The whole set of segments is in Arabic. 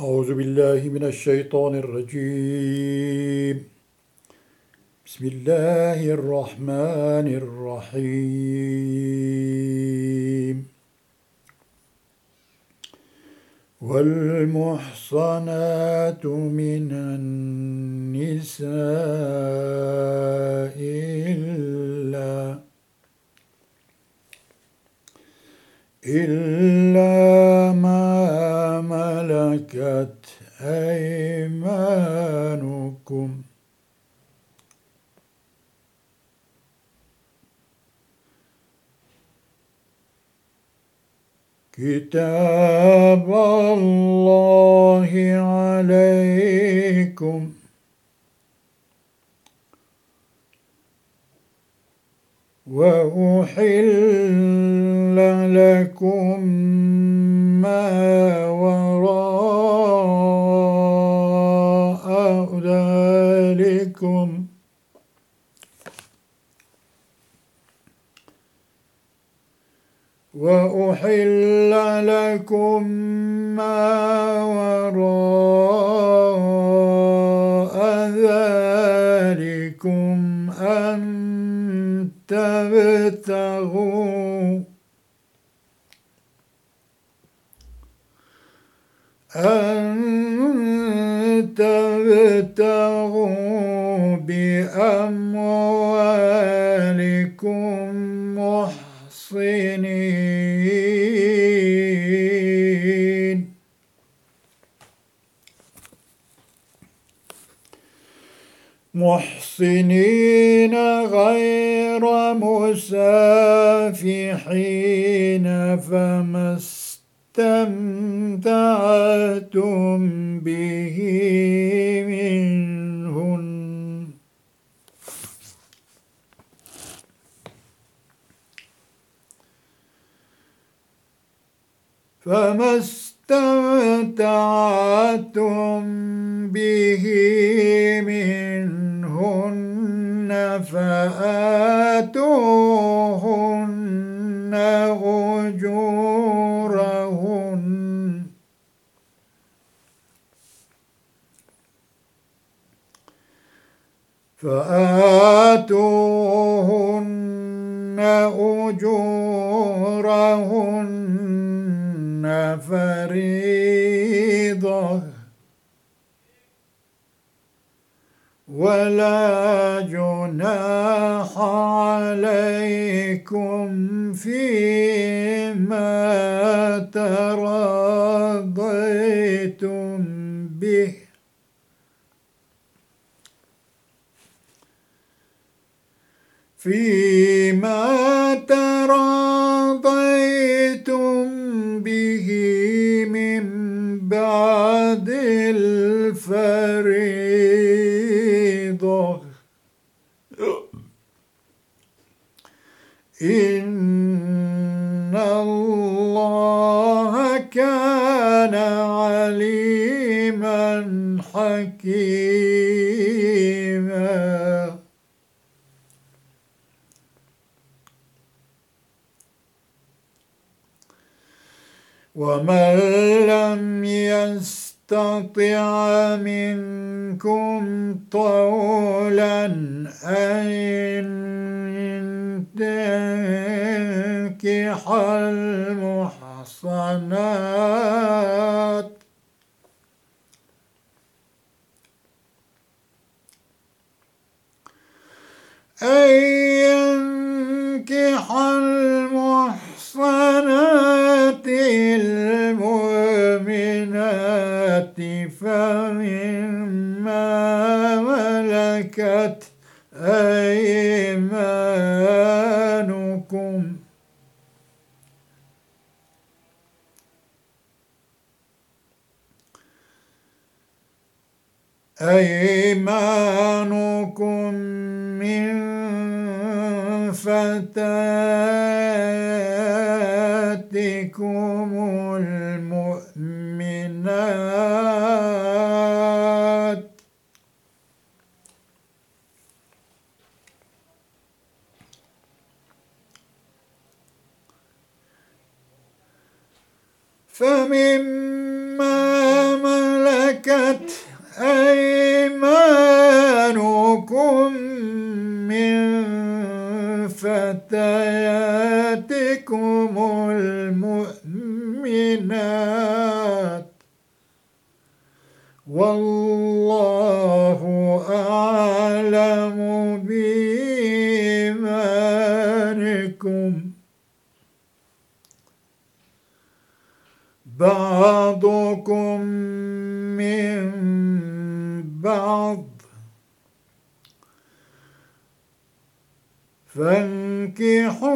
أعوذ بالله من الشيطان الرجيم. بسم الله الرحمن الرحيم. والمحصنات من النساء إلا إلا ما ملكت أيمانكم. كتاب الله عليكم. وأحل ما وراء ذلكم أن تبتغوا أن تبتغوا بأموالكم محصنين. محصنين غير مسافحين فما استمتعتم به منهن. فما استمتعتم به منهن. فآتوهن أجورهن. فآتوهن أجورهن فريضة ولا جناح عليكم فيما تراضيتم به. فيما تراضيتم به من بعد الفريضة إن الله كان عليما حكيما ومن لم يستطع منكم طولا أن ينكح المحصنات أن ينكح المحصنات المؤمنات فمما ملكت أيمانكم أيمانكم من فتاتكم المؤمنات. فمما فانكحوهن.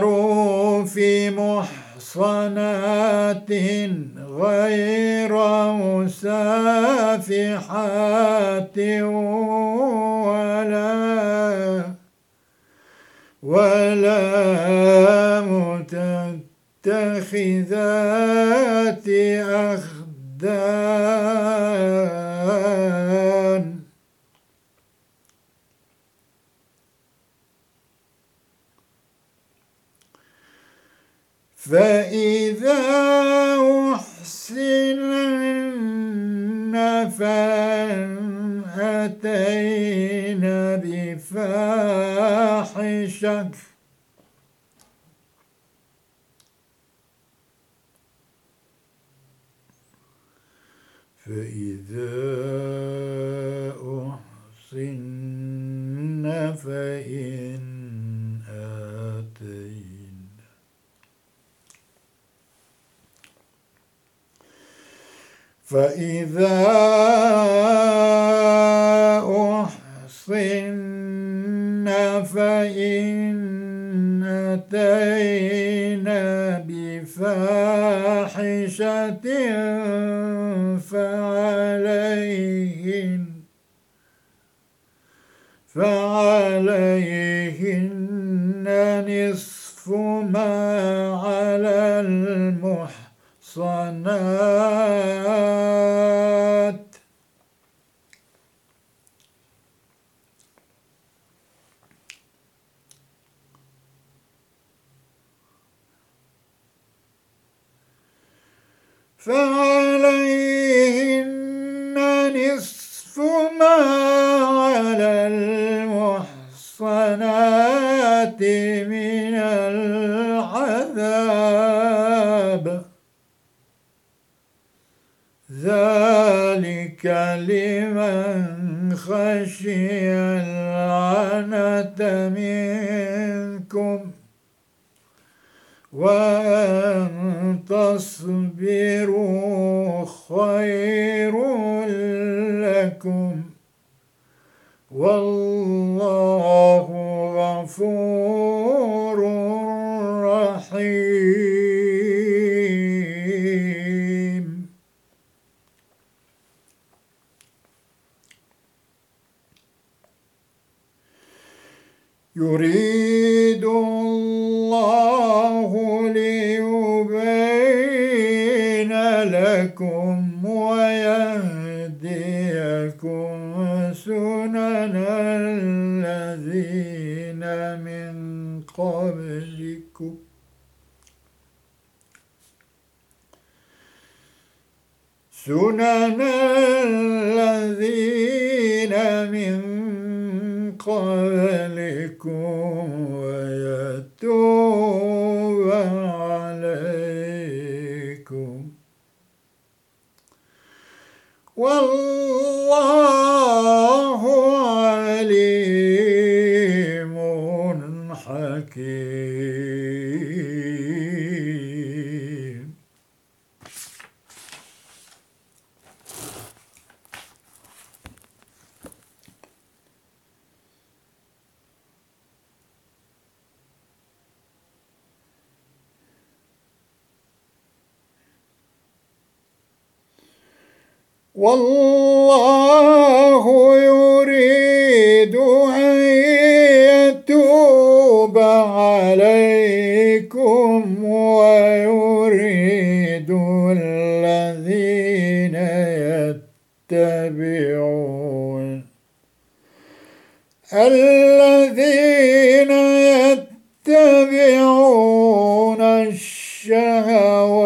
بالمعروف محصنات غير مسافحات ولا ولا متخذات فإذا أحسن فإن أتين بفاحشة. فإذا أحسن فإن فإذا أحصن فإن أتين بفاحشة فعليهن فعليهن نصف ما على المحصنات فعليهن نصف ما على المحصنات من العذاب. ذلك لمن خشي العنة منكم وأن تصبروا خير لكم والله غفور رحيم يريد والله يريد أن يتوب عليكم ويريد الذين يتبعون الذين يتبعون الشهوات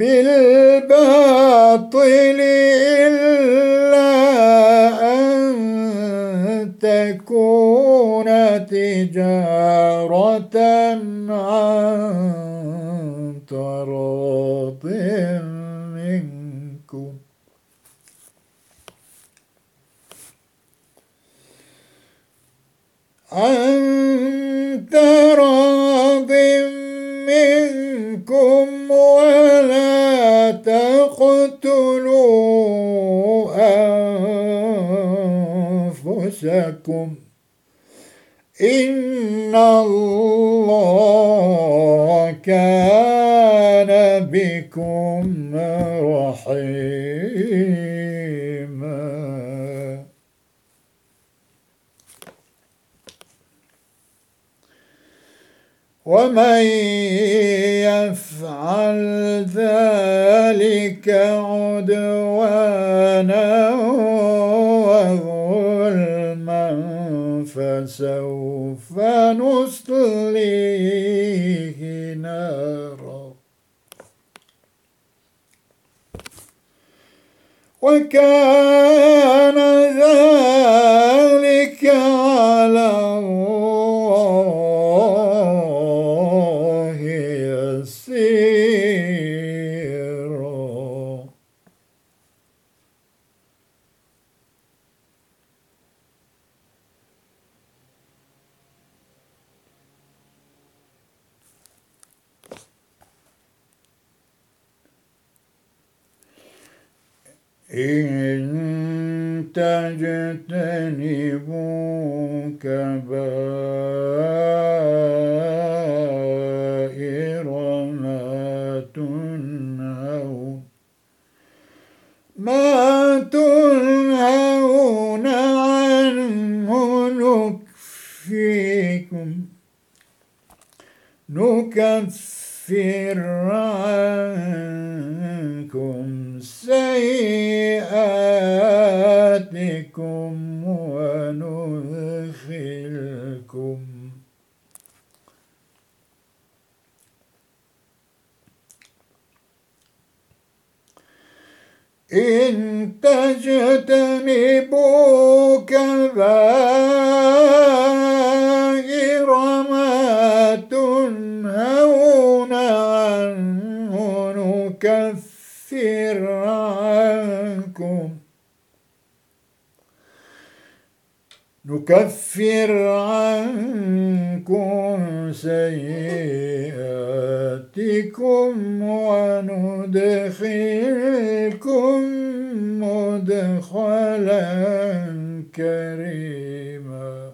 明日。أنفسكم إن الله كان بكم رحيما. ومن يفعل ذلك عدوانا فسوف نصليه نارا. وكان ذلك على الله يسيرا إن تجتنبوا كبائر ما تنهون. ما تنهون عنه نكفيكم. نكفر عنكم سيئاتكم وندخلكم إن تجتنبوا يكفر عنكم سيئاتكم وندخلكم مدخلا كريما.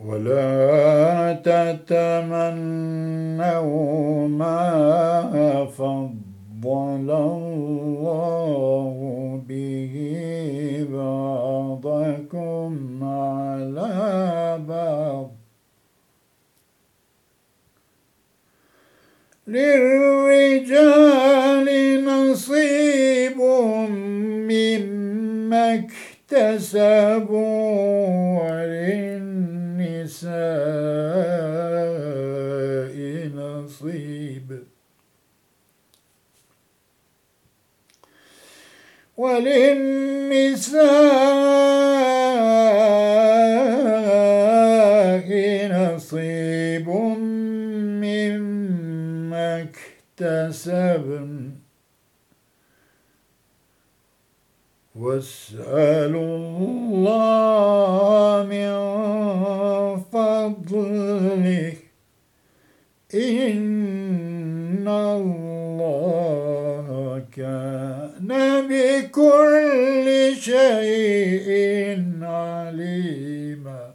ولا تتمنوا ما فضل الله به بعضكم على بعض. وللنساء نصيب مما اكتسبن. واسألوا الله من فضله. إن الله كان بكل شيء عليما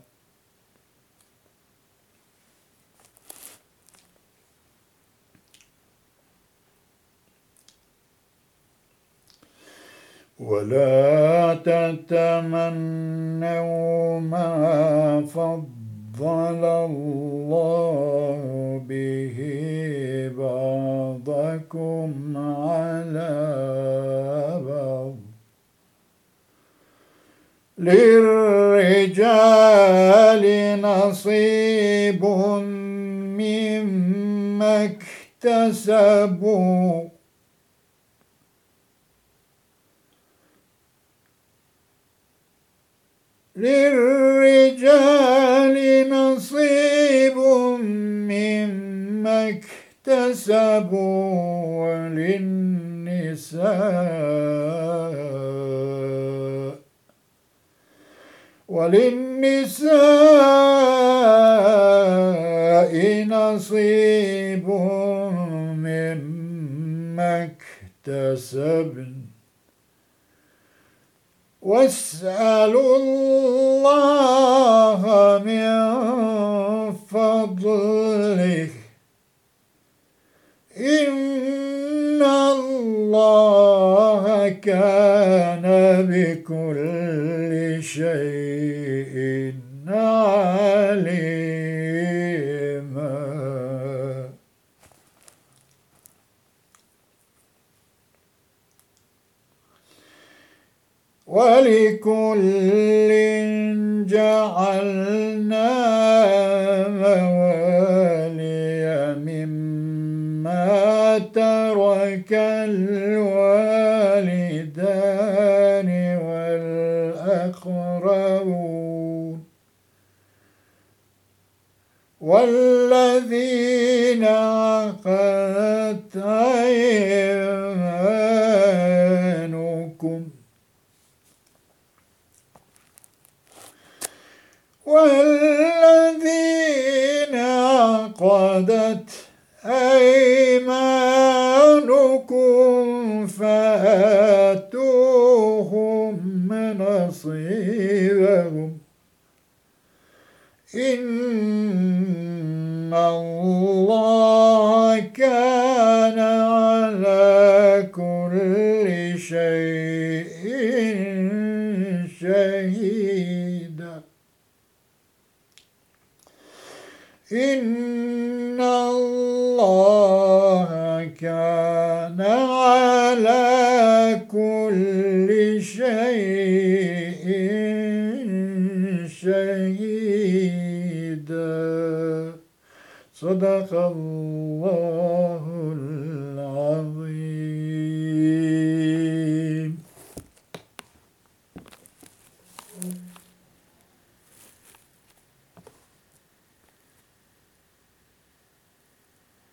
ولا تتمنوا ما فضل الله به بعضكم على بعض للرجال نصيب مما اكتسبوا للرجال نصيب مما اكتسبوا وللنساء. وللنساء نصيب مما اكتسبن. واسألوا الله من فضله. إن الله كان بكل شيء The. شهيدا إن الله كان على كل شيء شهيدا صدق الله